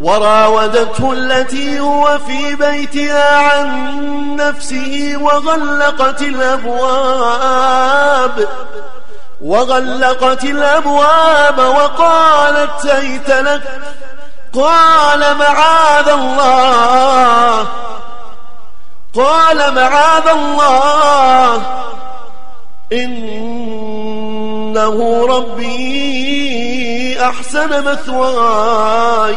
وراودته التي هو في بيتها عن نفسه وغلقت الأبواب وغلقت الأبواب وقالت هيت لك؟ قال معاذ الله. قال معاذ الله. إنه ربي أحسن مثواي.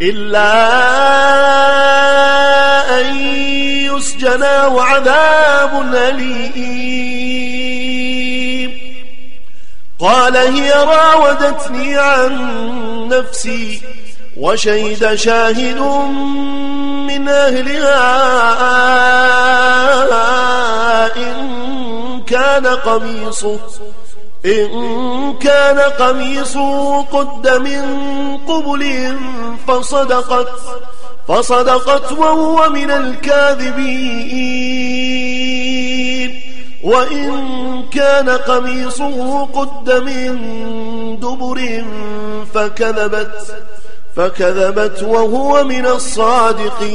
إلا أن يسجنا وعذاب أليم. قال هي راودتني عن نفسي وشهد شاهد من أهلها إن كان قميصه إن كان قميصه قد من قبل فصدقت فصدقت وهو من الكاذبين. وإن كان قميصه قد من دبر فكذبت فكذبت وهو من الصادقين.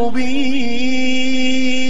مبين